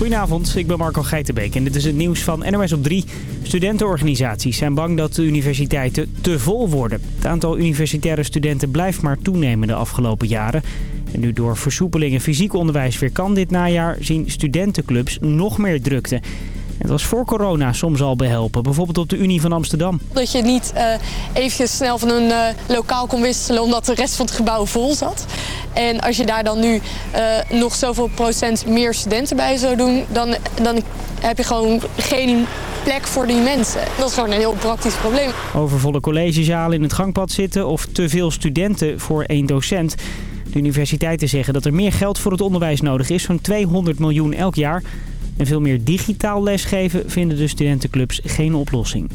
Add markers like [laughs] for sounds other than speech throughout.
Goedenavond, ik ben Marco Geitenbeek en dit is het nieuws van NOS op 3. Studentenorganisaties zijn bang dat de universiteiten te vol worden. Het aantal universitaire studenten blijft maar toenemen de afgelopen jaren. En nu door versoepelingen fysiek onderwijs weer kan dit najaar... zien studentenclubs nog meer drukte. Het was voor corona soms al behelpen, bijvoorbeeld op de Unie van Amsterdam. Dat je niet uh, eventjes snel van een uh, lokaal kon wisselen omdat de rest van het gebouw vol zat. En als je daar dan nu uh, nog zoveel procent meer studenten bij zou doen, dan, dan heb je gewoon geen plek voor die mensen. Dat is gewoon een heel praktisch probleem. Overvolle collegezalen in het gangpad zitten of te veel studenten voor één docent. De universiteiten zeggen dat er meer geld voor het onderwijs nodig is, zo'n 200 miljoen elk jaar. En veel meer digitaal lesgeven vinden de studentenclubs geen oplossing.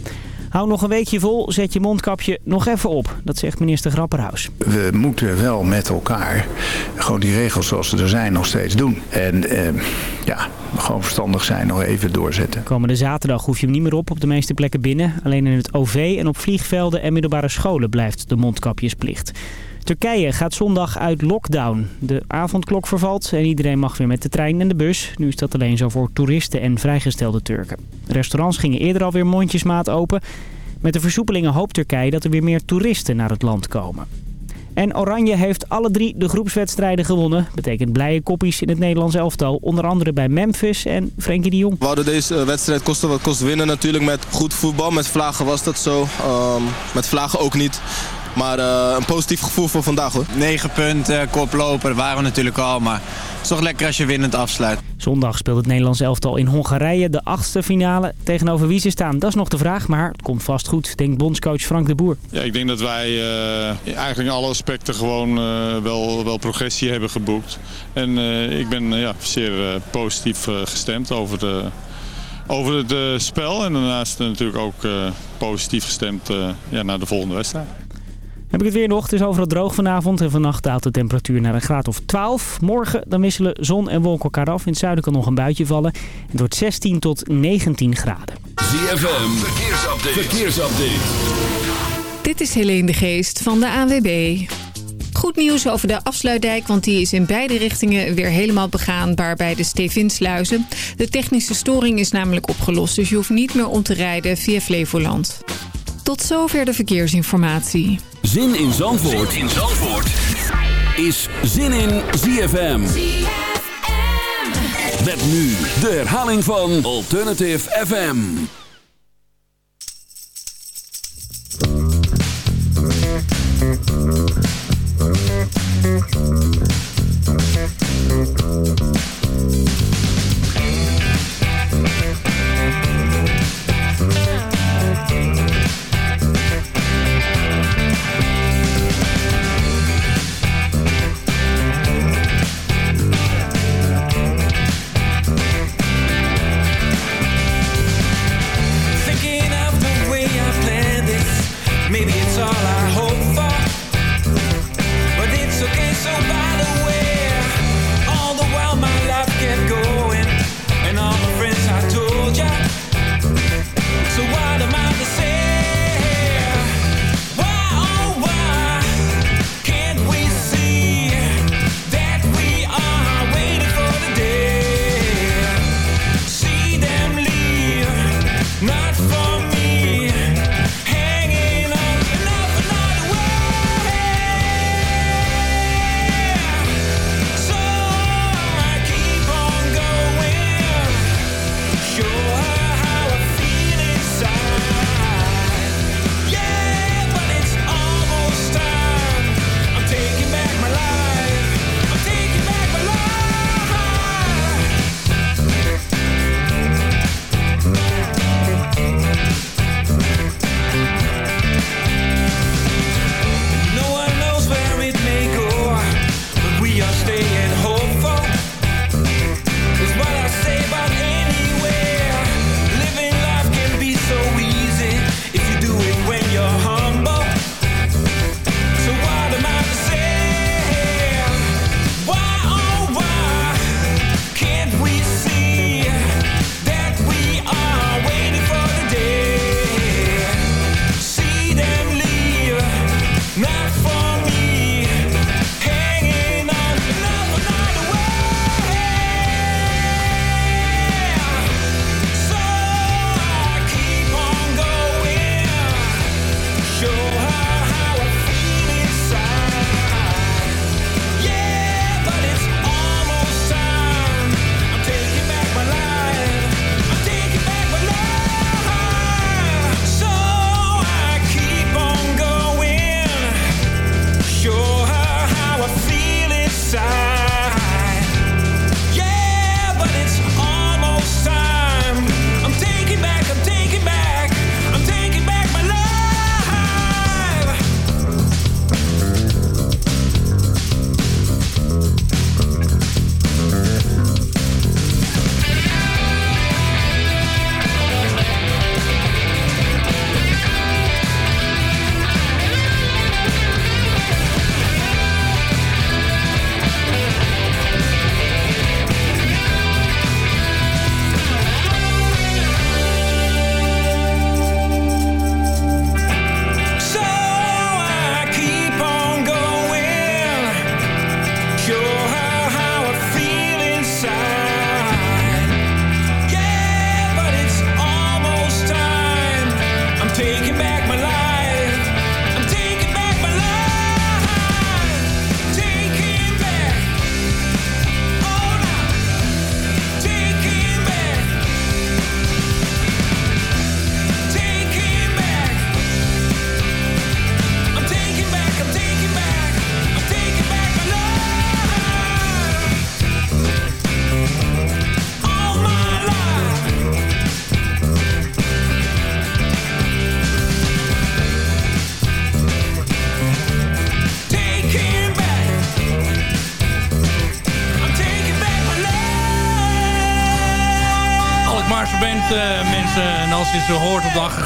Hou nog een weekje vol, zet je mondkapje nog even op. Dat zegt minister Grapperhaus. We moeten wel met elkaar gewoon die regels zoals ze er zijn nog steeds doen. En eh, ja, gewoon verstandig zijn nog even doorzetten. Komende zaterdag hoef je hem niet meer op op de meeste plekken binnen. Alleen in het OV en op vliegvelden en middelbare scholen blijft de mondkapjesplicht. Turkije gaat zondag uit lockdown. De avondklok vervalt en iedereen mag weer met de trein en de bus. Nu is dat alleen zo voor toeristen en vrijgestelde Turken. Restaurants gingen eerder alweer mondjesmaat open. Met de versoepelingen hoopt Turkije dat er weer meer toeristen naar het land komen. En Oranje heeft alle drie de groepswedstrijden gewonnen. Betekent blije koppies in het Nederlands elftal. Onder andere bij Memphis en Frenkie de Jong. We hadden deze wedstrijd kosten wat kost winnen natuurlijk met goed voetbal. Met Vlagen was dat zo. Um, met Vlagen ook niet. Maar uh, een positief gevoel voor vandaag hoor. 9 punten, koploper, waren we natuurlijk al. Maar het is toch lekker als je winnend afsluit. Zondag speelt het Nederlands elftal in Hongarije de achtste finale. Tegenover wie ze staan, dat is nog de vraag. Maar het komt vast goed, denkt bondscoach Frank de Boer. Ja, ik denk dat wij uh, eigenlijk in alle aspecten gewoon uh, wel, wel progressie hebben geboekt. En ik ben ja, zeer positief gestemd over de, over het spel. En daarnaast natuurlijk ook positief gestemd ja, naar de volgende wedstrijd. Heb ik het weer nog. Het is overal droog vanavond en vannacht daalt de temperatuur naar een graad of 12. Morgen dan wisselen zon en wolken elkaar af. In het zuiden kan nog een buitje vallen. Het wordt 16 tot 19 graden. ZFM, verkeersupdate. verkeersupdate. Dit is Helene de Geest van de ANWB. Goed nieuws over de afsluitdijk, want die is in beide richtingen weer helemaal begaanbaar bij de Stevinsluizen. De technische storing is namelijk opgelost, dus je hoeft niet meer om te rijden via Flevoland. Tot zover de verkeersinformatie. Zin in Zandvoort, zin in Zandvoort. is Zin in ZFM. Met nu de herhaling van Alternative FM.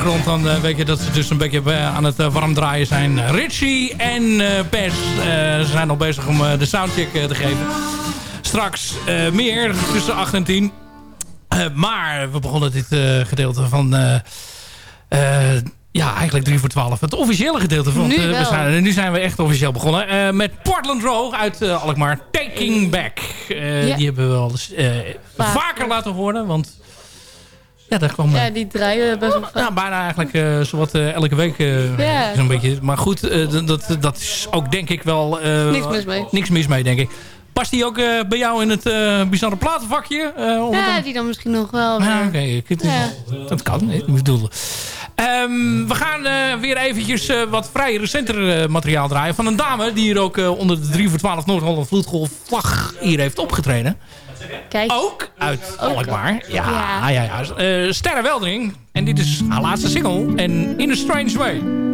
Achtergrond, dan uh, weet je dat ze dus een beetje uh, aan het warm draaien zijn. Richie en Pes zijn nog bezig om de soundcheck te geven. Straks meer, tussen 8 en 10. maar we begonnen dit gedeelte van... ja, eigenlijk 3 voor 12. Het officiële gedeelte van... Nu, we zijn, nu zijn we echt officieel begonnen. met Portland Row uit Alkmaar. Taking Back. Ja. Die hebben we al eens vaker laten horen. Want ja, daar kwam... Ja, die draaien best wel Ja, bijna eigenlijk uh, zowat uh, elke week uh, zo'n beetje. Maar goed, dat, dat is ook denk ik wel... niks mis mee. Niks mis mee, denk ik. Past die ook bij jou in het bizarre platenvakje? ja, die dan misschien nog wel. Ja, oké. Ja. Dat kan, ik bedoel... Um, we gaan weer eventjes wat vrij recenter materiaal draaien. Van een dame die hier ook onder de 3 voor 12 Noord-Holland Vloedgolf vlag hier heeft opgetreden. Kijk. Ook uit Alkmaar. Ja, ja, ja. ja. Sterre Weldering. En dit is haar laatste single. En In a Strange Way.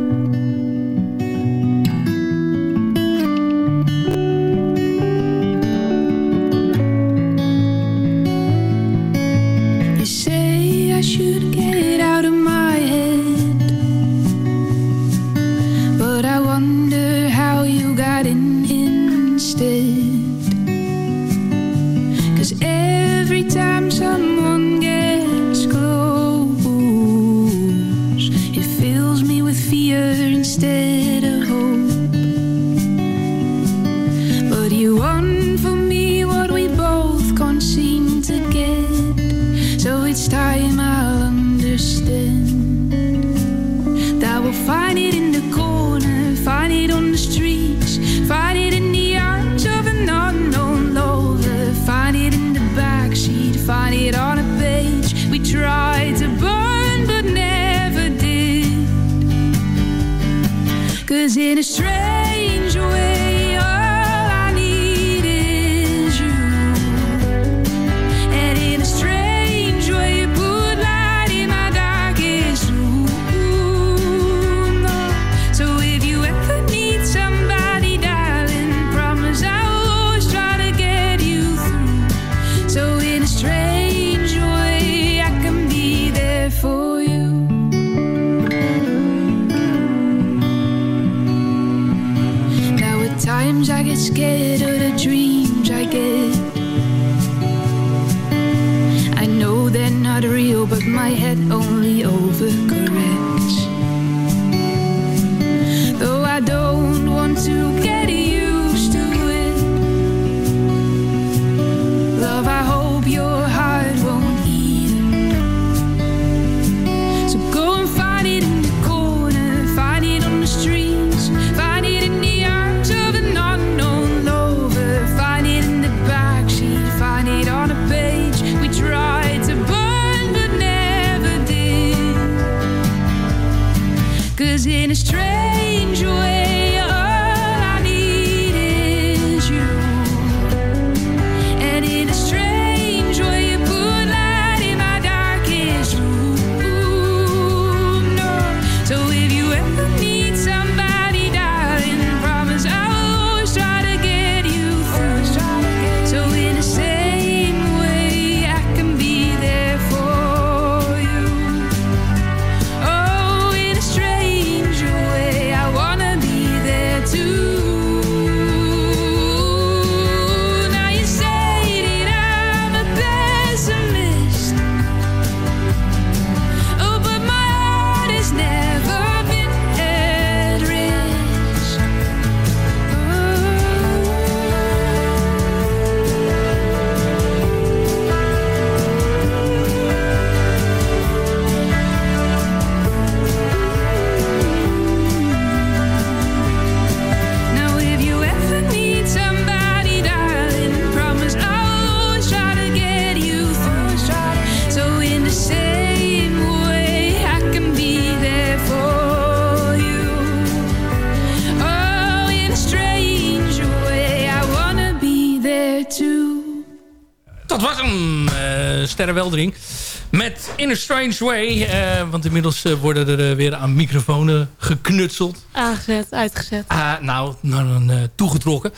Met In a Strange Way. eh, want inmiddels eh, worden er eh, weer aan microfoons geknutseld. Aangezet, uitgezet. Ah, nou, naar een eh, toegetrokken.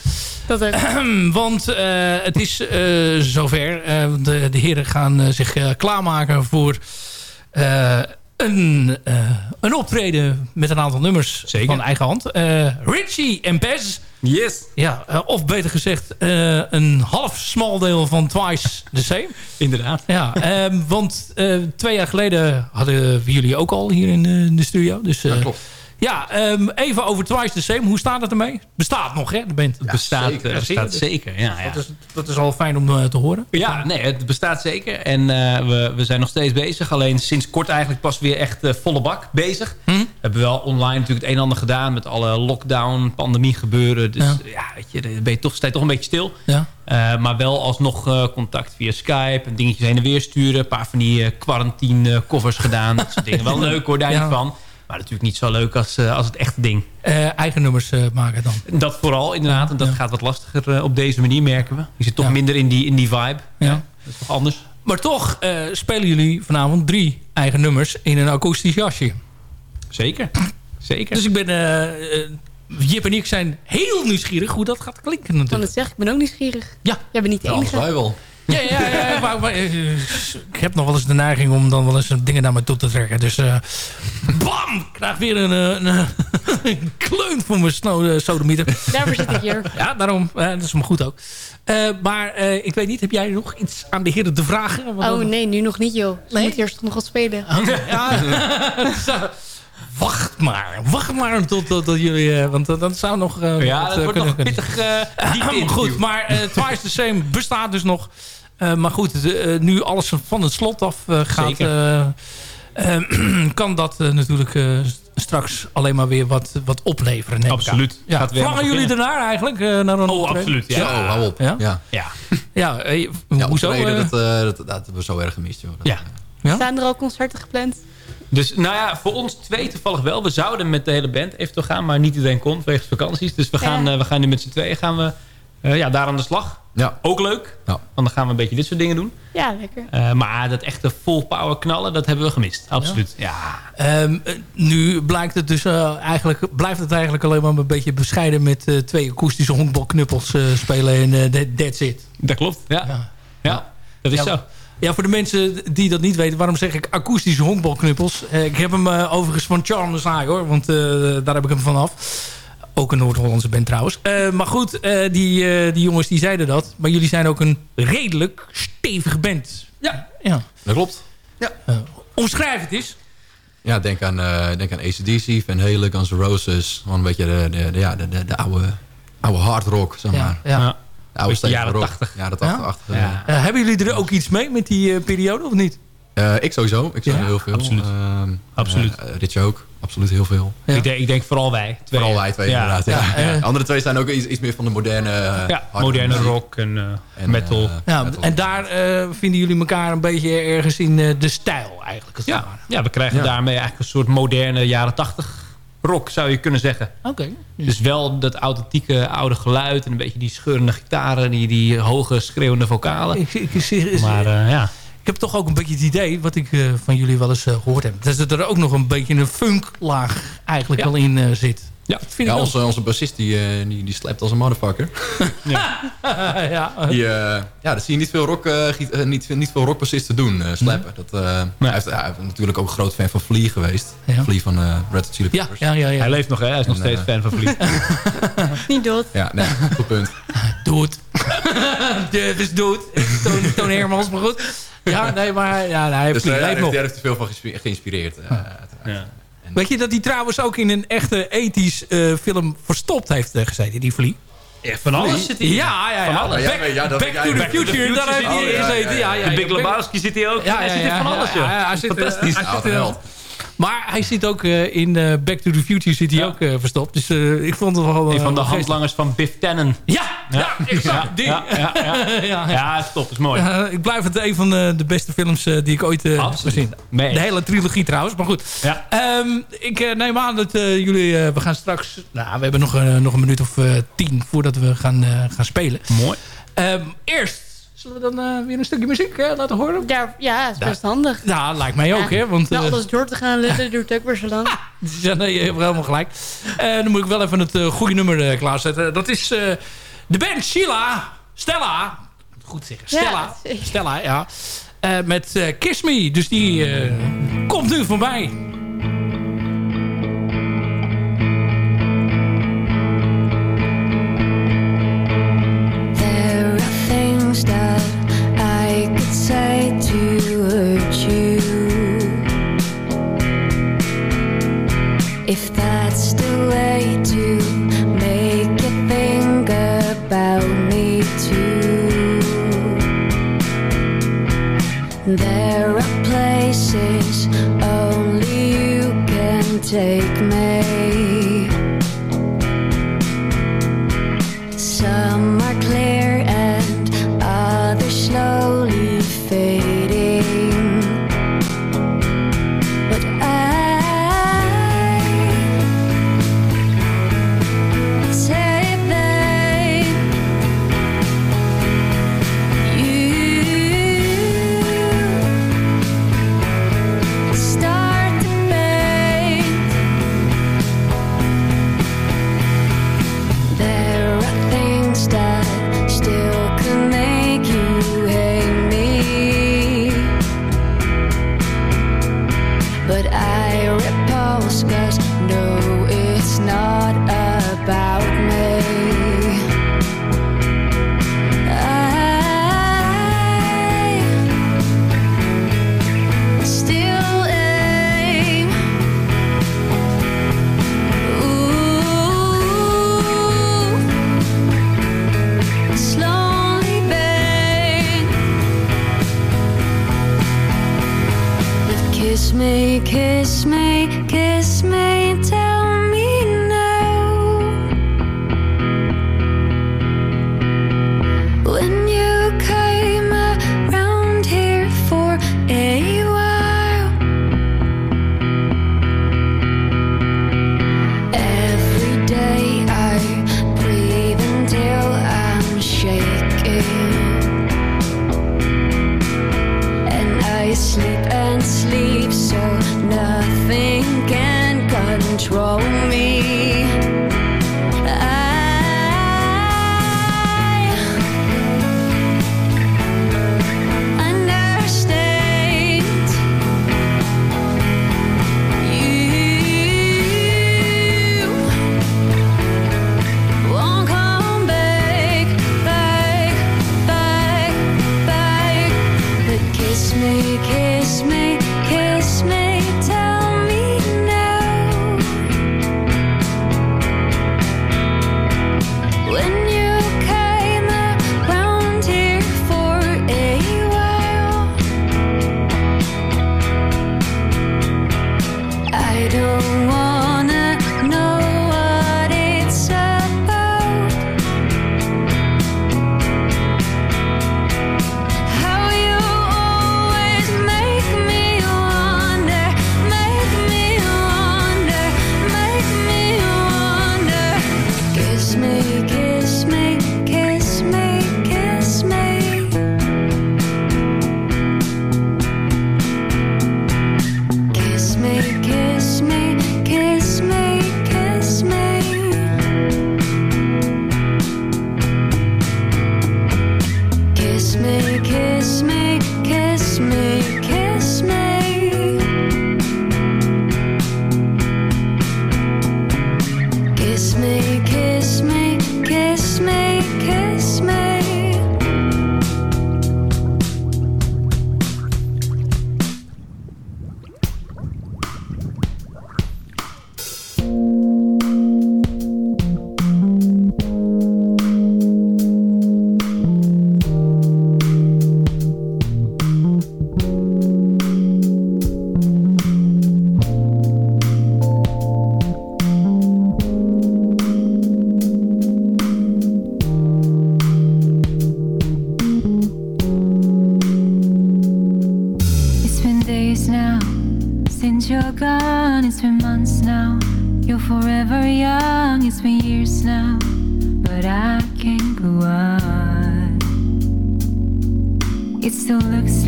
Dat ook. [clears throat] Want het is zover. De, de heren gaan zich klaarmaken voor een, eh, een optreden met een aantal nummers van eigen hand. Eh, Richie en Bez. Yes. Ja, eh, of beter gezegd een half smal deel van Twice the Same. [laughs] Inderdaad. Ja, ehm, want twee jaar geleden hadden we jullie ook al hier in de studio. Dus, eh, klopt. Ja, ehm, even over Twice the Same. Hoe staat het ermee? Bestaat nog, hè? De band. Het bestaat, zeker. eh, bestaat zeker. Ja, ja. Dat, is, dat is al fijn om eh, te horen. Ja, nee, het bestaat zeker. En eh, we, we zijn nog steeds bezig. Alleen sinds kort eigenlijk pas weer echt eh, volle bak bezig. Hm? We hebben wel online natuurlijk het een en ander gedaan... met alle lockdown, pandemie gebeuren. Dus Ja. ja, weet je, dan ben je toch, sta je toch een beetje stil. Ja. Eh, maar wel alsnog eh, contact via Skype. En dingetjes heen en weer sturen. Een paar van die eh, quarantine eh, covers gedaan. Dat soort dingen. Wel [laughs] leuk hoor, daar niet van. Maar natuurlijk niet zo leuk als, eh, als het echte ding. Eh, eigen nummers eh, maken dan. Dat vooral inderdaad. En dat gaat wat lastiger eh, op deze manier, merken we. Je zit toch minder in die, in die vibe. Ja. Dat is toch anders. Maar toch eh, spelen jullie vanavond drie eigen nummers in een akoestisch jasje. Zeker. Zeker. Dus ik ben... Jip en ik zijn heel nieuwsgierig hoe dat gaat klinken Ik kan natuurlijk. het zeggen, ik ben ook nieuwsgierig. Ja. Jij bent niet de enige. wel. Ja, ja, ja. maar, maar, eh, ik heb nog wel eens de neiging om dan wel eens dingen naar me toe te trekken. Dus eh, bam! Ik krijg weer een, eh, een, [laughs] een kleun voor mijn sno- sodemieter. Daarvoor zit ik hier. Ja, daarom. eh, dat is maar goed ook. Eh, maar eh, ik weet niet, heb jij nog iets aan de heren te vragen? Want Oh dan- nee, nu nog niet joh. Nee? moet eerst nog wat spelen. Ja. [laughs] Zo. Wacht maar. Wacht maar tot, tot, tot jullie... eh, want dat, dat zou nog... eh, Ja, dat wordt nog pittig uh. [laughs] Goed, maar eh Twice the Same bestaat dus nog. Eh, maar goed, eh, nu alles van het slot af eh, gaat... [clears throat] Kan dat natuurlijk eh, straks alleen maar weer wat, wat opleveren. neem. Absoluut. Ja. Gaat Verlangen jullie ernaar eigenlijk? eh, naar een Oh, optreden? absoluut. Ja. Zo, hou op. Ja? Ja. Ja. Ja, eh, Ja, hoezo? optreden, dat, eh, dat, dat hebben we zo erg gemist, joh. Dat, Ja. Ja? Staan er al concerten gepland? Dus nou ja, voor ons twee toevallig wel. We zouden met de hele band eventueel gaan, maar niet iedereen kon wegens vakanties. Dus we gaan, Ja. we gaan nu met z'n tweeën gaan we, ja, daar aan de slag. ja. Ook leuk, Ja. want dan gaan we een beetje dit soort dingen doen. Ja, lekker. Eh, maar dat echte full power knallen, dat hebben we gemist. Absoluut. Ja. Ehm, eh, nu blijkt het dus eh, eigenlijk, blijft het eigenlijk alleen maar een beetje bescheiden met eh, twee akoestische honkbalknuppels eh, spelen en eh, that- that's it. Dat klopt. Ja, ja. Ja. dat is Ja, zo. Ja, voor de mensen die dat niet weten, waarom zeg ik akoestische honkbalknuppels? Eh, ik heb hem eh, overigens van Charles hoor, want eh, daar heb ik hem vanaf. Ook een Noord-Hollandse band trouwens. Eh, maar goed, eh, die, eh, die jongens die zeiden dat. Maar jullie zijn ook een redelijk stevige band. Ja. ja. Dat klopt. Eh, omschrijf het eens. Ja, denk aan, eh denk aan ACDC, Van Halen, Guns N' Roses. Gewoon een beetje de, de, de, ja, de, de, de oude, oude hard rock, zeg maar. Ja, ja. Ja. De oude stevige jaren rock. 80. Jaren Ja? 80. achtige. Ja. Eh, hebben jullie er ook iets mee met die eh, periode of niet? Eh, ik sowieso. Ik Ja, heel veel. absoluut. Ehm, Absoluut. Rich ook. Absoluut heel veel. Ja. Ik, denk, ik denk vooral wij. Twee. Vooral wij twee Ja. inderdaad. Ja. Ja, eh. De andere twee zijn ook iets, iets meer van de moderne... eh, moderne muziek. rock en, eh, En, metal. Ja, metal. en daar vinden jullie elkaar een beetje ergens in eh, de stijl eigenlijk. ja. ja, we krijgen Ja. daarmee eigenlijk een soort moderne jaren 80 rock, zou je kunnen zeggen. Oké. Dus wel dat authentieke oude geluid en een beetje die scheurende gitaren, die, die hoge schreeuwende vocalen. Ik, ik, ik, Maar eh, ja, heb toch ook een beetje het idee, wat ik eh, van jullie wel eens eh, gehoord heb... dat er ook nog een beetje een funklaag eigenlijk Ja. wel in eh, zit. Ja. Ja, ik onze, onze bassist die, eh, die, die slept als een motherfucker. [laughs] [laughs] ja, Die, eh, ja, dat zie je niet veel, rock, giet- niet, niet veel rockbassisten doen, eh sleppen. Dat, eh, hij, heeft, ja, hij is natuurlijk ook een groot fan van Flea geweest. Ja. Flea van eh Red Hot Chili ja, Peppers. ja, ja, ja. hij leeft nog, hè? Hij is nog steeds fan van Vlieg. [laughs] Niet dood. Ja, nee, goed punt. Is doe het. Toon, Toon Hermans, maar goed. Ja, nee, maar ja, hij Dus heeft, eh, leeft daar nog. heeft hij veel van geïnspireerd. eh. Ja. Weet je dat hij trouwens ook in een echte ethisch eh, film verstopt heeft eh, gezeten, die Vlie? van alles zit hij in. Ja, ja, ja. Van alles. Back, Ja, ja, dat Back to the. Future, daar heeft hij in gezeten. ja, Ja, De Big. Lebowski zit hij ook. Ja, hij ja, zit van alles, ja, hij eh, Fantastisch. hij zit, eh. Maar hij zit ook eh, in eh, Back to the Future zit hij Ja. ook eh, verstopt. Dus ik vond het wel... Een van de handlangers van Biff Tannen. Ja, ja, exact. Ja, die. ja, ja, ja. [laughs] ja, het is mooi. Ik blijf het een van de, de beste films die ik ooit heb gezien. De hele trilogie trouwens, maar goed. Ehm, ik neem aan dat jullie... we gaan straks... Nou, we hebben nog, nog een minuut of tien voordat we gaan, gaan spelen. Mooi. Ehm, eerst Zullen we dan eh, weer een stukje muziek eh, laten horen? Ja, ja is best handig. Ja, lijkt mij ook. Hè, want, ja, alles door te gaan [laughs] dat duurt ook weer zo lang. ja, nee, je hebt helemaal gelijk. dan moet ik wel even het goede nummer klaarzetten. Dat is de band Sheila. Stella. Goed zeggen. Stella. Stella, ja. met Kiss Me. Dus die komt nu voorbij. Kiss me, kiss me, kiss me.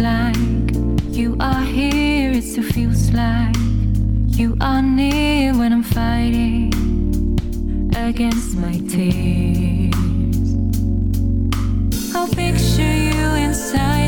Like you are here, it still feels like you are near when I'm fighting against my tears. I'll picture you inside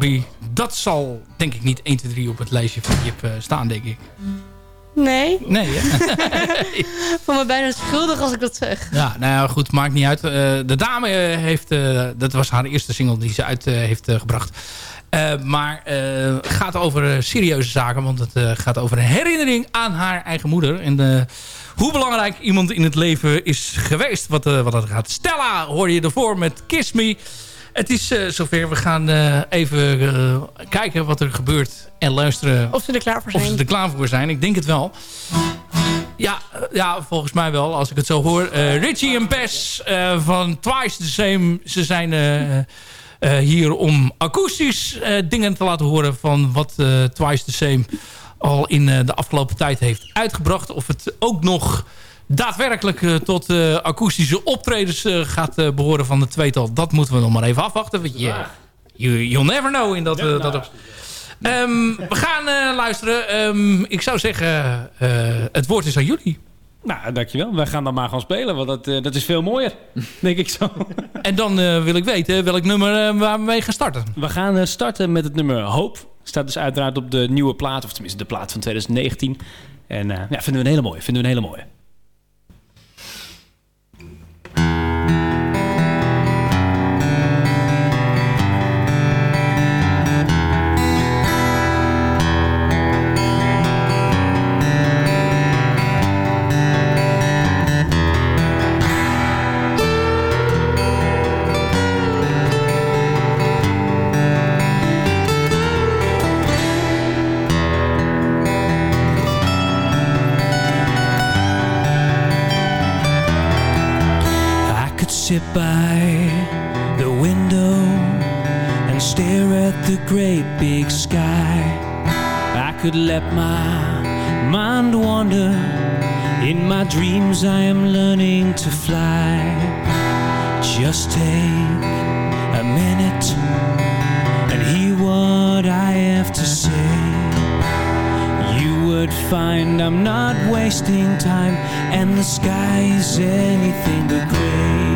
R&B. Dat zal denk ik niet 1, 2, 3 op het lijstje van Jip eh, staan, denk ik. Nee. Nee, hè? [laughs] voel me bijna schuldig als ik dat zeg. Ja, nou ja, goed, maakt niet uit. Eh, de dame eh, heeft, dat was haar eerste single die ze uit heeft gebracht. Maar het gaat over serieuze zaken, want het gaat over een herinnering aan haar eigen moeder. En hoe belangrijk iemand in het leven is geweest, wat, wat dat gaat. Stella hoorde je ervoor met Kiss Me. Het is eh, zover, we gaan eh, even eh, kijken wat er gebeurt en luisteren. Of ze er klaar voor Of zijn. ze er klaar voor zijn, ik denk het wel. Ja, ja, volgens mij wel, als ik het zo hoor. Richie en Bess eh, van Twice the Same. Ze zijn hier om akoestisch dingen te laten horen... van wat Twice the Same al in eh, de afgelopen tijd heeft uitgebracht. Of het ook nog daadwerkelijk eh, tot eh, akoestische optredens gaat eh, behoren van de tweetal. Dat moeten we nog maar even afwachten. Want je, you, you'll never know in dat, dat Ehm, we gaan luisteren. Ehm, ik zou zeggen, het woord is aan jullie. Nou, dankjewel. Wij gaan dan maar gewoon spelen, want dat, dat is veel mooier. [laughs] denk ik zo. En dan wil ik weten welk nummer waar we mee gaan starten. We gaan starten met het nummer Hope Staat dus uiteraard op de nieuwe plaat, of tenminste de plaat van 2019. En eh, ja, vinden we een hele mooie. Vinden we een hele mooie. Could let my mind wander. In my dreams, I am learning to fly. Just take a minute and hear what I have to say. You would find I'm not wasting time, and the sky is anything but gray.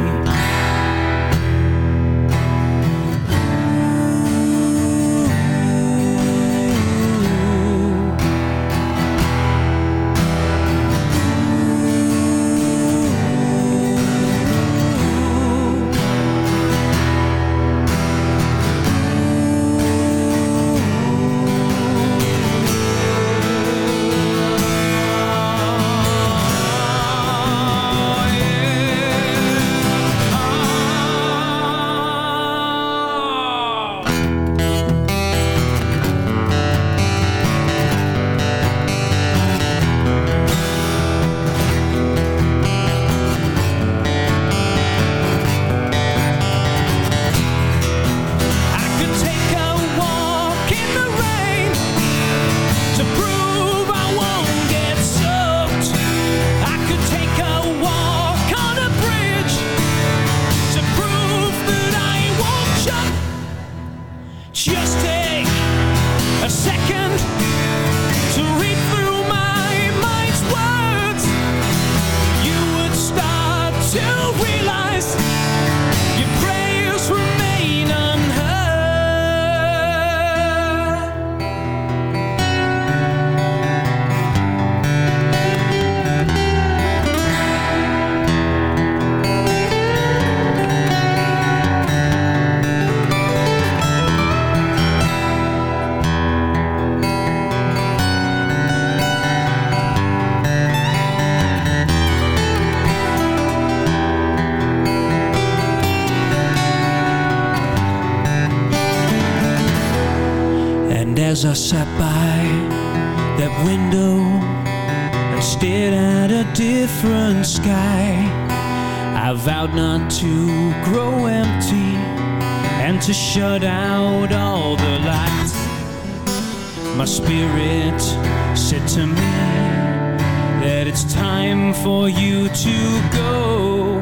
It's time for you to go,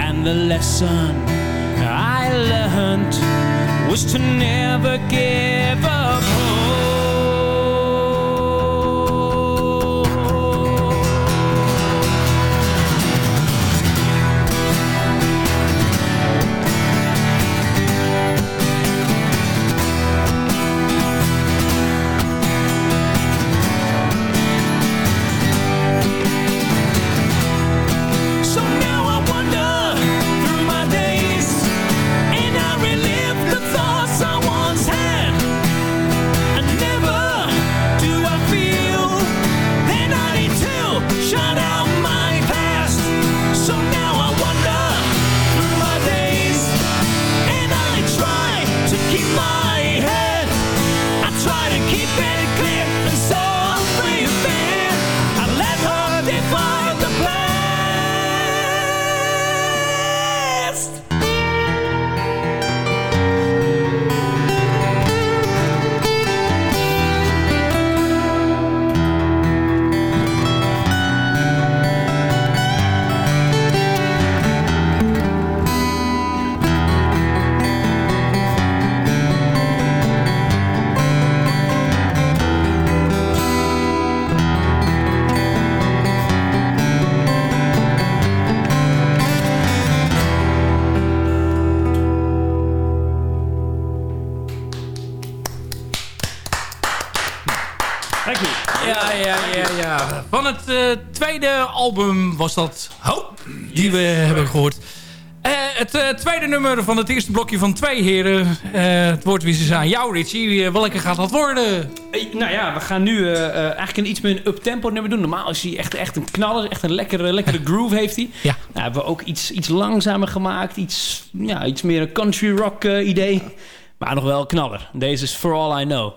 and the lesson I learned was to never give up album was dat Hoop, die we hebben gehoord. Eh, het eh, tweede nummer van het eerste blokje van twee heren. Eh, het woord wie ze aan jou, Richie. Welke gaat dat worden? Nou ja, we gaan nu eigenlijk een iets meer een up-tempo nummer doen. Normaal is hij echt, echt een knaller. Echt een lekkere, lekkere groove heeft hij. Ja. Nou, hebben we ook iets, iets langzamer gemaakt. Iets, ja, iets meer een country rock idee. Maar nog wel knaller. Deze is For All I Know.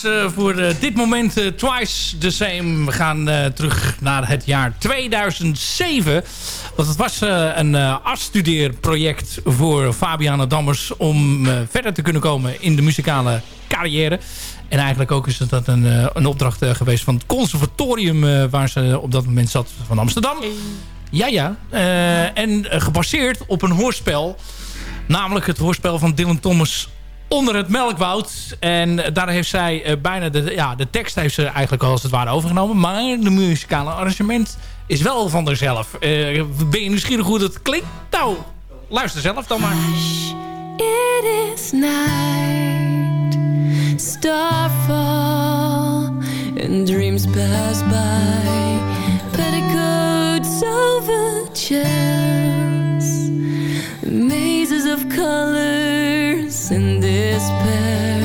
Ze voor eh, dit moment eh, twice the same. We gaan eh, terug naar het jaar 2007. Want het was eh, een eh, afstudeerproject voor Fabiana Dammers... om eh, verder te kunnen komen in de muzikale carrière. En eigenlijk ook is het dat een, eh, een opdracht eh, geweest van het conservatorium... eh, waar ze op dat moment zat van Amsterdam. Ja, ja. Eh, en eh, gebaseerd op een hoorspel. Namelijk het hoorspel van Dylan Thomas Onder het Melkwoud. En daar heeft zij eh, bijna de, ja, de tekst heeft ze eigenlijk al als het ware overgenomen. Maar de muzikale arrangement is wel van haarzelf. Eh, ben je nieuwsgierig hoe dat klinkt? Nou, luister zelf dan maar. It is night. And dreams pass by. mazes of colors in despair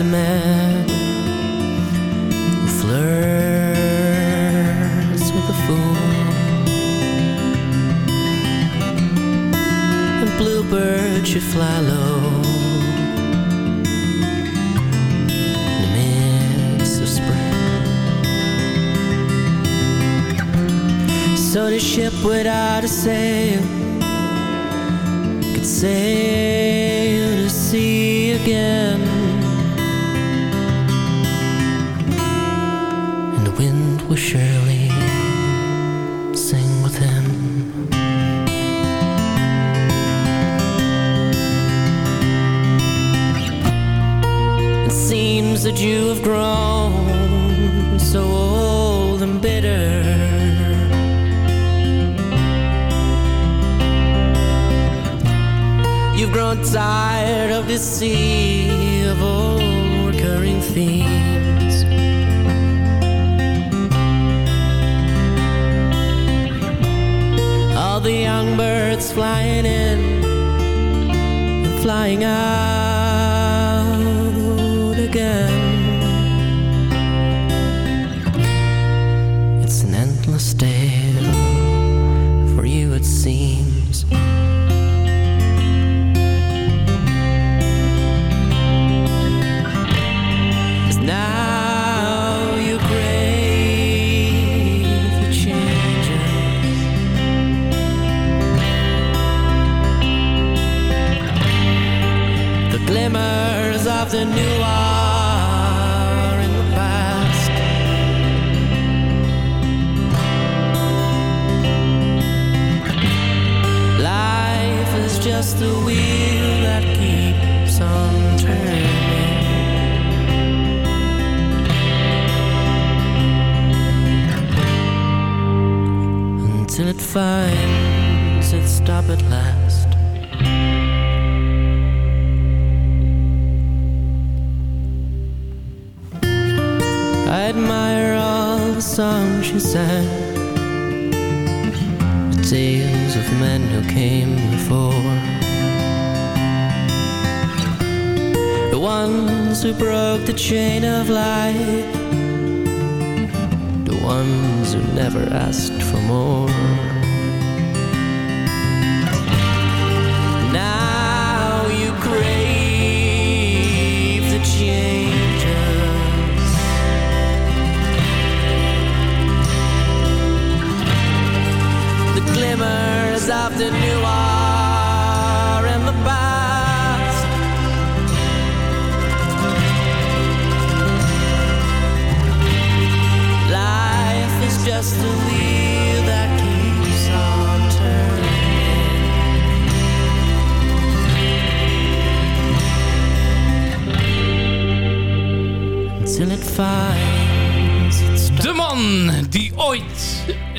a man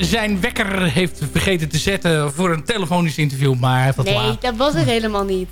zijn wekker heeft vergeten te zetten voor een telefonisch interview, maar hij Nee, laat. dat was het helemaal niet.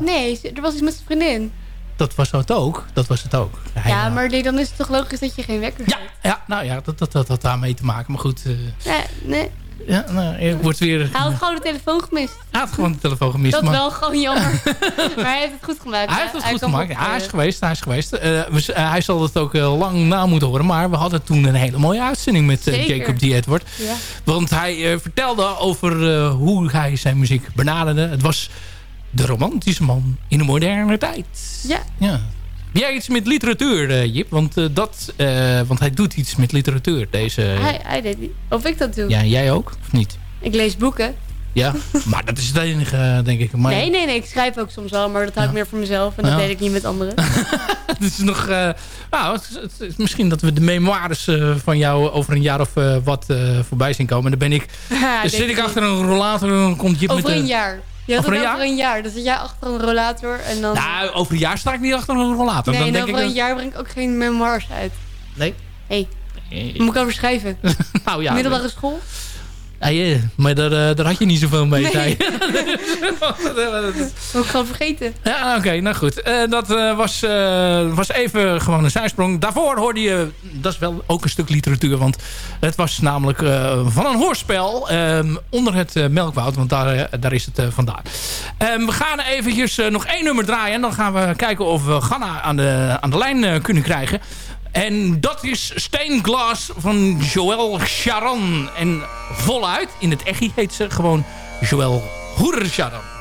Nee, er was iets met zijn vriendin. Dat was het ook. Dat was het ook. Hij, Ja, maar nee, dan is het toch logisch dat je geen wekker hebt? ja, nou ja, dat, dat, dat had daarmee te maken. Maar goed, eh, Nee, nee. Ja, nou, ik word weer... Hij had gewoon de telefoon gemist. Hij had gewoon de telefoon gemist. Dat maar... wel gewoon jammer. [laughs] maar hij heeft het goed gemaakt. Hij heeft het goed gemaakt. Ja, hij is optreden. geweest. Hij is geweest. Eh, we- eh, hij zal het ook eh, lang na moeten horen. Maar we hadden toen een hele mooie uitzending met eh. Jacob D. Edward. Ja. Want hij eh, vertelde over eh, hoe hij zijn muziek benaderde. Het was de romantische man in de moderne tijd. Ja. Ja. Jij iets met literatuur, eh, Jip? Want, eh, dat, eh, want hij doet iets met literatuur. Deze, Hij, hij deed niet. Of ik dat doe. ja, jij ook? Of niet? Ik lees boeken. Ja, maar dat is het enige, denk ik. Maar, Nee, nee, nee. Ik schrijf ook soms wel, maar dat hou ik meer voor mezelf. En dat Ja. deed ik niet met anderen. [laughs] Het is nog... nou, het is, het is misschien dat we de memoires van jou over een jaar of wat voorbij zien komen. Dan ben ik... Ja, dan zit ik achter een rollator en dan komt Jip Over met een een... jaar. Je had Over het een over een jaar. Dan zit jij achter een rollator en dan... Nou, over een jaar sta ik niet achter een rollator. nee, dan en denk over ik een dat- jaar breng ik ook geen memoirs uit. Nee? Hé, Eh, moet ik over schrijven? [laughs] nou ja. Middelbare school? Ja, maar daar, eh, daar had je niet zoveel mee, Nee. ik [laughs] gewoon vergeten. Ja, oké, nou goed. Eh, dat eh, was, was even gewoon een zijsprong. Daarvoor hoorde je, dat is wel ook een stuk literatuur, want het was namelijk van een hoorspel ehm, onder het Melkwoud, want daar, daar is het vandaan. Ehm, we gaan eventjes nog één nummer draaien en dan gaan we kijken of we Ganna aan de, aan de lijn kunnen krijgen. En dat is Steenglas van Joël Charan. En voluit, in het echi heet ze gewoon Joël Hoerer Charan.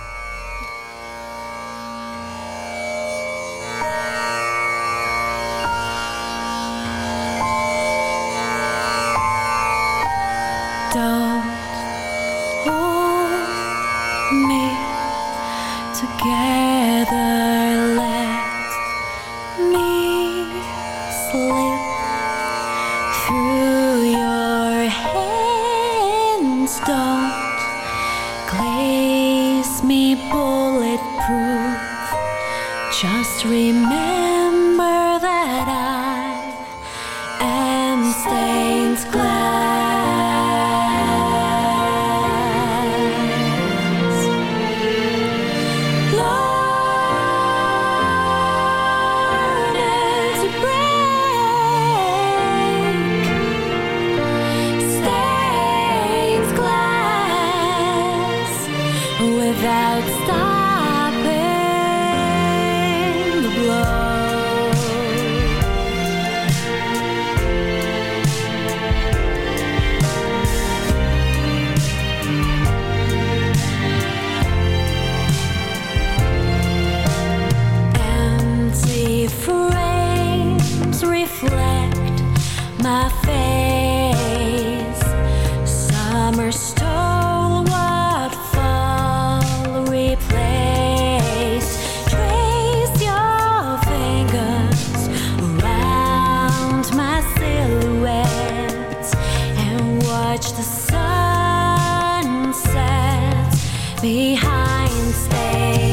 behind stage.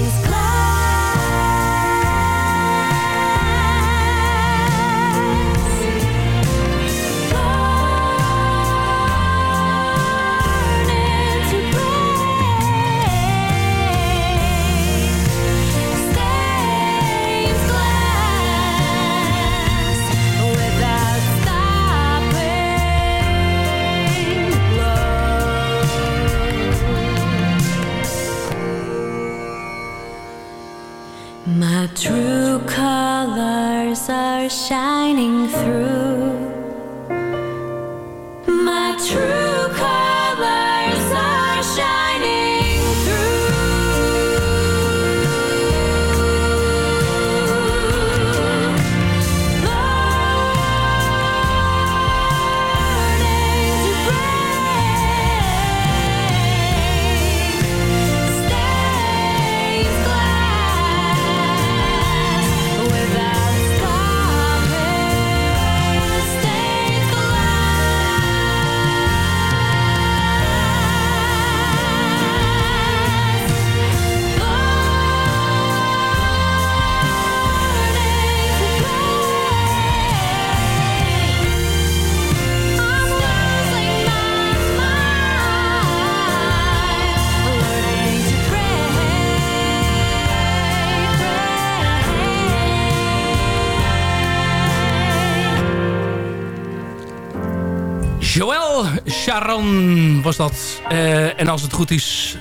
Sharon was dat. Eh, en als het goed is,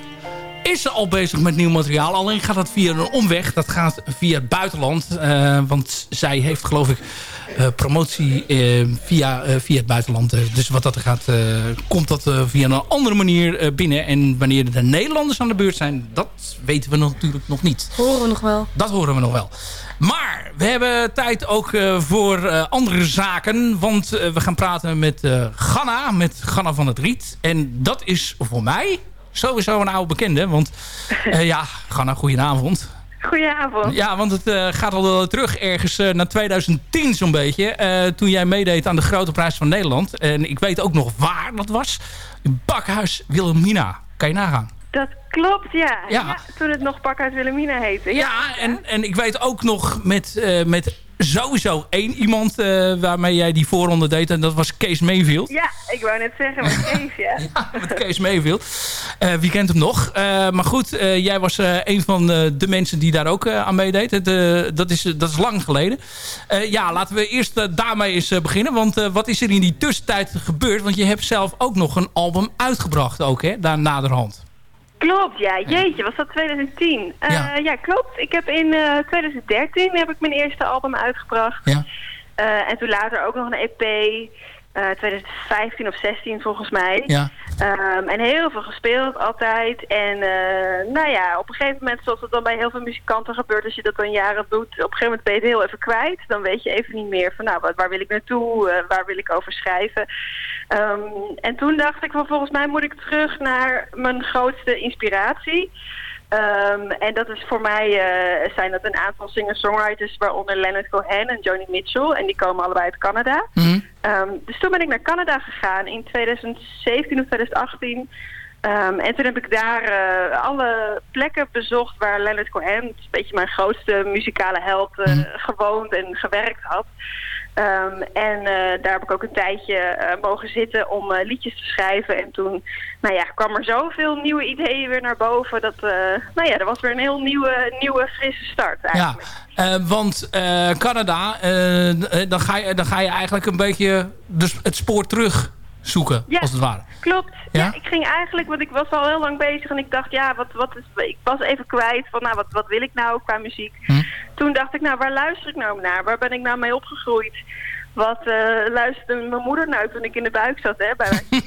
is al bezig met nieuw materiaal. Alleen gaat dat via een omweg. Dat gaat via het buitenland. Eh, want zij heeft geloof ik eh, promotie eh, via, via het buitenland. Dus wat dat er gaat, komt dat via een andere manier binnen. En wanneer de Nederlanders aan de beurt zijn, dat weten we natuurlijk nog niet. Horen we nog wel. Dat horen we nog wel. Maar we hebben tijd ook voor andere zaken. Want we gaan praten met Ganna, met Ganna van het Riet. En dat is voor mij sowieso een oude bekende. Want [laughs] eh, ja, Ganna, goedenavond. Goedenavond. Ja, want het eh, gaat al terug ergens eh, naar 2010 zo'n beetje. toen jij meedeed aan de Grote Prijs van Nederland. En ik weet ook nog waar dat was. Bakhuis Wilhelmina. Kan je nagaan. Dat klopt, ja. Ja. Ja, toen het nog Pakhuis Wilhelmina heette. Ja, en, en ik weet ook nog met, met sowieso één iemand eh, waarmee jij die voorronde deed. En dat was Kees Mayfield. Ja, ik wou net zeggen, met [laughs] Kees, ja. Met Kees Mayfield. Eh, wie kent hem nog? Eh, maar goed, jij was een van de mensen die daar ook aan meedeed. Dat, is, dat is lang geleden. Ja, laten we eerst daarmee eens beginnen. Want wat is er in die tussentijd gebeurd? Want je hebt zelf ook nog een album uitgebracht ook, hè? Daar naderhand. Klopt, ja. Jeetje, was dat 2010? Eh, Ja. ja. klopt. Ik heb in eh 2013 heb ik mijn eerste album uitgebracht. Ja. Eh, en toen later ook nog een EP. Eh 2015 of 16 volgens mij. Ja. Ehm, en heel veel gespeeld altijd. En eh, nou ja, op een gegeven moment, zoals het dan bij heel veel muzikanten gebeurt, als je dat dan jaren doet, op een gegeven moment ben je het heel even kwijt. Dan weet je even niet meer van, nou, wat, waar wil ik naartoe? Eh, waar wil ik over schrijven? Ehm, en toen dacht ik van, volgens mij moet ik terug naar mijn grootste inspiratie. Ehm, en dat is voor mij, eh, zijn dat een aantal singer-songwriters, waaronder Leonard Cohen en Joni Mitchell. En die komen allebei uit Canada. Ehm, dus toen ben ik naar Canada gegaan in 2017 of 2018. Ehm, en toen heb ik daar eh, alle plekken bezocht waar Leonard Cohen, een beetje mijn grootste muzikale held, eh, gewoond en gewerkt had. Ehm, en eh, daar heb ik ook een tijdje eh, mogen zitten om eh, liedjes te schrijven. En toen nou ja, kwam er zoveel nieuwe ideeën weer naar boven. Dat, nou ja, er was weer een heel nieuwe, nieuwe frisse start eigenlijk. Ja, want Canada, dan, ga je, dan ga je eigenlijk een beetje dus het spoor terug zoeken, Ja. als het ware. Klopt. Ja? Ja? ik ging eigenlijk, want ik was al heel lang bezig en ik dacht, ja, wat, wat is, ik was even kwijt van, nou, wat, wat wil ik nou qua muziek? Toen dacht ik, nou, waar luister ik nou naar? Waar ben ik nou mee opgegroeid? Wat eh, luisterde mijn moeder nou toen ik in de buik zat, hè, bij [laughs]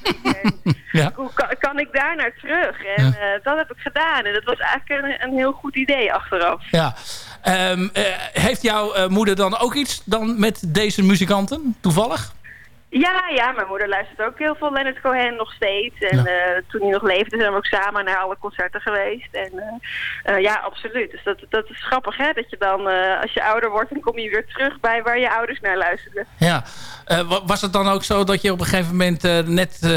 Ja. Hoe kan, kan ik daar naar terug? En eh, dat heb ik gedaan. En dat was eigenlijk een, een heel goed idee achteraf. Ja. Ehm, eh, heeft jouw moeder dan ook iets dan met deze muzikanten, toevallig? Ja, ja, mijn moeder luistert ook heel veel Leonard Cohen nog steeds. En eh, toen hij nog leefde zijn we ook samen naar alle concerten geweest. En eh, eh, ja, absoluut. Dus dat, dat is grappig hè, dat je dan als je ouder wordt... dan kom je weer terug bij waar je ouders naar luisterden. Ja. Eh, wa- was het dan ook zo dat je op een gegeven moment eh, net eh,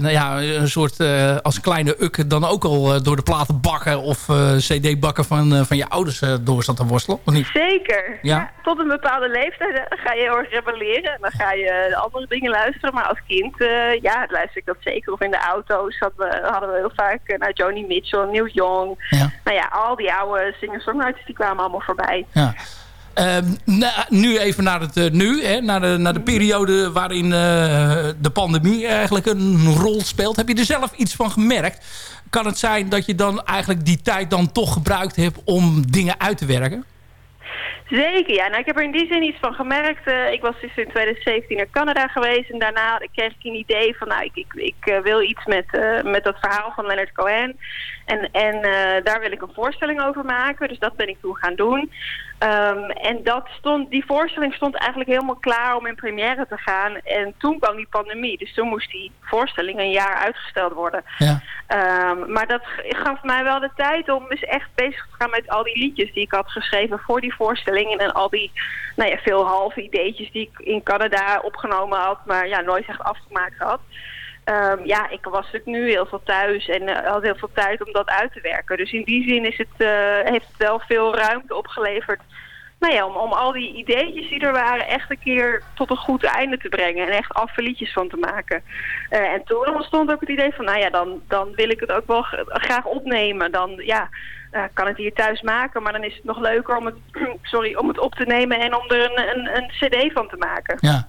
nou ja, een soort als kleine ukke dan ook al door de platen bakken of eh, cd bakken van, van je ouders door zat te worstelen? Of niet? Zeker. Ja. tot een bepaalde leeftijd hè, ga je heel erg rebelleren. En dan ga je andere dingen luisteren. Maar als kind, ja, luister ik dat zeker. Of in de auto's hadden we, hadden we heel vaak naar Joni Mitchell, Neil Young. Nou ja, al die oude singer-songwriters die kwamen allemaal voorbij. Ja. Ehm, nu even naar het eh, nu, hè, naar, de, naar de periode waarin eh, de pandemie eigenlijk een rol speelt. Heb je er zelf iets van gemerkt? Kan het zijn dat je dan eigenlijk die tijd dan toch gebruikt hebt om dingen uit te werken? Zeker, ja. Nou, ik heb er in die zin iets van gemerkt. Eh, ik was dus in 2017 naar Canada geweest en daarna kreeg ik een idee van, nou, ik, ik, ik wil iets met, met dat verhaal van Leonard Cohen. En, en daar wil ik een voorstelling over maken, dus dat ben ik toen gaan doen. Ehm, en dat stond, die voorstelling stond eigenlijk helemaal klaar om in première te gaan. En toen kwam die pandemie, dus toen moest die voorstelling een jaar uitgesteld worden. Ja. Ehm, maar dat gaf mij wel de tijd om dus echt bezig te gaan met al die liedjes die ik had geschreven voor die voorstelling. En al die nou ja, veel halve ideetjes die ik in Canada opgenomen had, maar ja, nooit echt afgemaakt had. Ehm, ja, ik was natuurlijk nu heel veel thuis en eh, had heel veel tijd om dat uit te werken. Dus in die zin is het, eh, heeft het wel veel ruimte opgeleverd nou ja, om, om al die ideetjes die er waren echt een keer tot een goed einde te brengen. En echt affe liedjes van te maken. Eh, en toen ontstond ook het idee van, nou ja, dan, dan wil ik het ook wel graag opnemen. Dan, ja, uh, kan het hier thuis maken, maar dan is het nog leuker om het, [clears throat] sorry, om het op te nemen en om er een, een, een cd van te maken. Ja,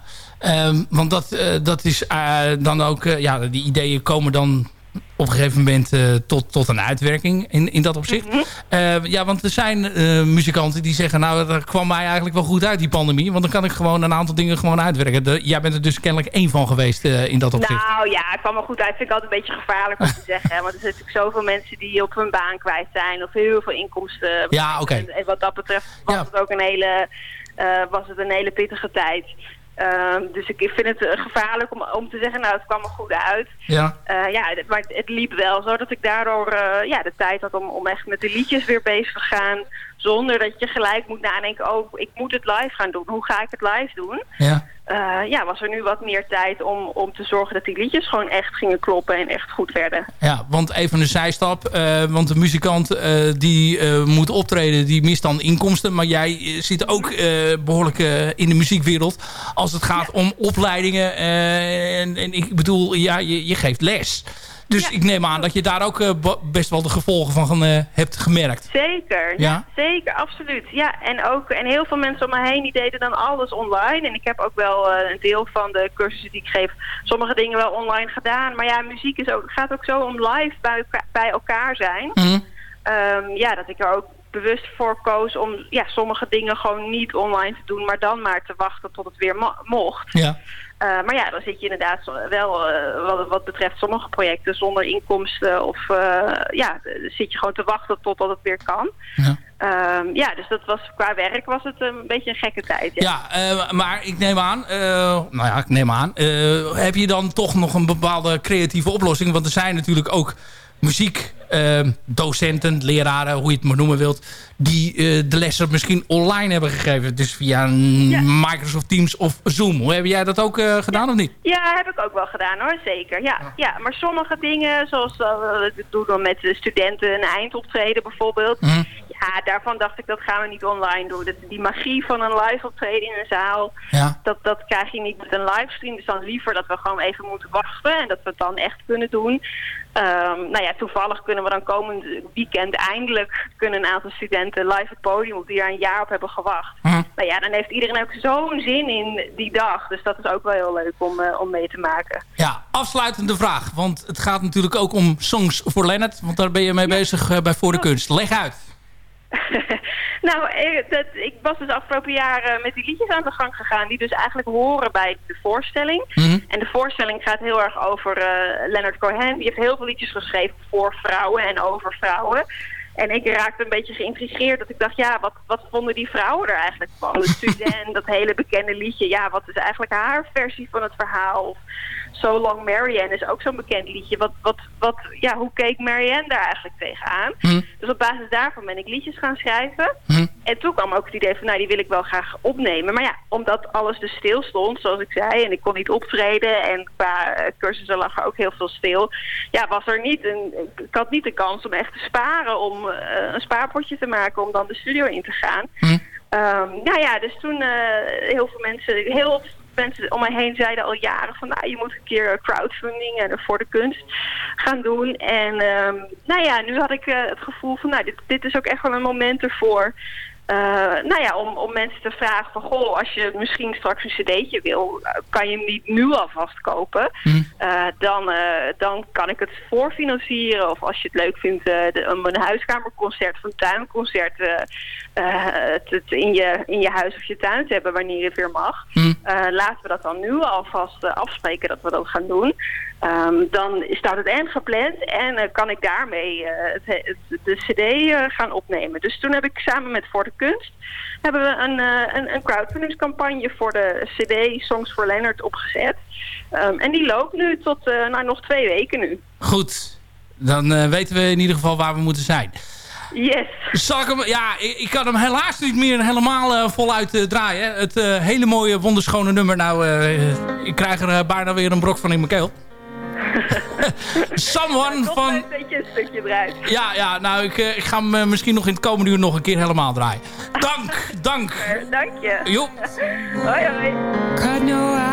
um, want dat, uh, dat is uh, dan ook, ja, die ideeën komen dan op een gegeven moment uh, tot, tot een uitwerking in, in dat opzicht. Mm -hmm. uh, ja, want er zijn uh, muzikanten die zeggen... nou, dat kwam mij eigenlijk wel goed uit, die pandemie. Want dan kan ik gewoon een aantal dingen gewoon uitwerken. De, jij bent er dus kennelijk één van geweest in dat opzicht. Nou ja, het kwam wel goed uit. Vind ik altijd een beetje gevaarlijk om te [laughs] zeggen. Hè? Want er zijn natuurlijk zoveel mensen die op hun baan kwijt zijn... of heel veel inkomsten. Ja, oké. Okay. En, en, wat dat betreft was ja. het ook een hele, was het een hele pittige tijd. Um, dus ik vind het uh, gevaarlijk om, om te zeggen, nou het kwam er goed uit. Ja. Uh, ja, maar het, het, liep wel zo dat ik daardoor uh, ja, de tijd had om, om echt met de liedjes weer bezig te gaan. Zonder dat je gelijk moet nadenken, oh ik moet het live gaan doen. Hoe ga ik het live doen? Ja. Uh, ja, was er nu wat meer tijd om, om te zorgen dat die liedjes gewoon echt gingen kloppen en echt goed werden. Ja, want even een zijstap. Uh, want de muzikant uh, die moet optreden, die mist dan inkomsten. Maar jij zit ook behoorlijk in de muziekwereld als het gaat ja. om opleidingen. En, en, ik bedoel, ja, je, je geeft les. Dus ja. ik neem aan dat je daar ook uh, best wel de gevolgen van uh, hebt gemerkt. Zeker, ja? zeker, absoluut. Ja, en, ook, en heel veel mensen om me heen die deden dan alles online. En ik heb ook wel uh, een deel van de cursussen die ik geef, sommige dingen wel online gedaan. Maar ja, muziek is ook, gaat ook zo om live bij, bij elkaar zijn. Mhm. Mm -hmm. um, ja, dat ik er ook bewust voor koos om ja, sommige dingen gewoon niet online te doen, maar dan maar te wachten tot het weer mo mocht. Ja. Uh, maar ja, dan zit je inderdaad wel, uh, wat, wat betreft sommige projecten zonder inkomsten of uh, ja, zit je gewoon te wachten totdat het weer kan. Ja. Um, ja, dus dat was qua werk was het een beetje een gekke tijd. Ja, ja maar ik neem aan, nou ja, ik neem aan, heb je dan toch nog een bepaalde creatieve oplossing? Want er zijn natuurlijk ook muziekdocenten, uh, leraren, hoe je het maar noemen wilt... die uh, de lessen misschien online hebben gegeven. Dus via ja. Microsoft Teams of Zoom. Hoe heb jij dat ook uh, gedaan of niet? Ja, heb ik ook wel gedaan hoor, zeker. Ja, ja. ja maar sommige dingen, zoals ik doe dan met de studenten een eindoptreden bijvoorbeeld... Mm -hmm. Ja, daarvan dacht ik, dat gaan we niet online doen. Dat, die magie van een live optreden in een zaal, ja. dat, dat krijg je niet met een livestream. Dus dan liever dat we gewoon even moeten wachten en dat we het dan echt kunnen doen. Um, nou ja, toevallig kunnen we dan komend weekend eindelijk kunnen een aantal studenten live het podium op die daar een jaar op hebben gewacht. Hm. Nou ja, dan heeft iedereen ook zo'n zin in die dag. Dus dat is ook wel heel leuk om, uh, om mee te maken. Ja, afsluitende vraag. Want het gaat natuurlijk ook om Songs voor Leonard. Want daar ben je mee ja. bezig uh, bij Voor de Kunst. Leg uit. [laughs] nou, ik, dat, ik was dus afgelopen jaar uh, met die liedjes aan de gang gegaan... die dus eigenlijk horen bij de voorstelling. Mm -hmm. En de voorstelling gaat heel erg over uh, Leonard Cohen. Die heeft heel veel liedjes geschreven voor vrouwen en over vrouwen. En ik raakte een beetje geïntrigeerd. Dat ik dacht, ja, wat, wat vonden die vrouwen er eigenlijk van? [laughs] Suzanne, dat hele bekende liedje. Ja, wat is eigenlijk haar versie van het verhaal? Of So Long Marianne is ook zo'n bekend liedje. Wat, wat, wat, ja, hoe keek Marianne daar eigenlijk tegenaan? Hm. Dus op basis daarvan ben ik liedjes gaan schrijven. Hm. En toen kwam ook het idee van, nou, die wil ik wel graag opnemen. Maar ja, omdat alles dus stil stond, zoals ik zei, en ik kon niet optreden en qua uh, cursussen lag er ook heel veel stil. Ja, was er niet een, ik had niet de kans om echt te sparen, om uh, een spaarpotje te maken om dan de studio in te gaan. Hm. Um, nou ja, dus toen uh, heel veel mensen, heel mensen om mij heen zeiden al jaren van nou, je moet een keer crowdfunding en voor de kunst gaan doen. En um, nou ja, nu had ik uh, het gevoel van nou, dit, dit is ook echt wel een moment ervoor. Eh, nou ja, om, om mensen te vragen van... goh, als je misschien straks een cd'tje wil... eh, kan je hem niet nu alvast kopen. Eh, dan, dan kan ik het voorfinancieren. Of als je het leuk vindt de, om een huiskamerconcert of een tuinconcert... in, je, in je huis of je tuin te hebben wanneer het weer mag. Eh, laten we dat dan nu alvast afspreken dat we dat gaan doen. Ehm, dan staat het eind gepland en eh, kan ik daarmee eh, het, het- de cd eh, gaan opnemen. Dus toen heb ik samen met Voor de Kunst hebben we een, een, een crowdfundingscampagne voor de cd Songs for Leonard opgezet. Ehm, en die loopt nu tot nou, nog twee weken nu. Goed, dan weten we in ieder geval waar we moeten zijn. Yes. Zal ik hem, ja, ik, ik kan hem helaas niet meer helemaal eh, voluit draaien. Het hele mooie, wonderschone nummer. Nou, ik krijg er bijna weer een brok van in mijn keel. [laughs] Someone van... Je een stukje eruit. Ja, ja nou, ik, eh, ik ga hem eh, misschien nog in het komende uur nog een keer helemaal draaien. Dank, dank. Dank je. Jo. hoi, hoi.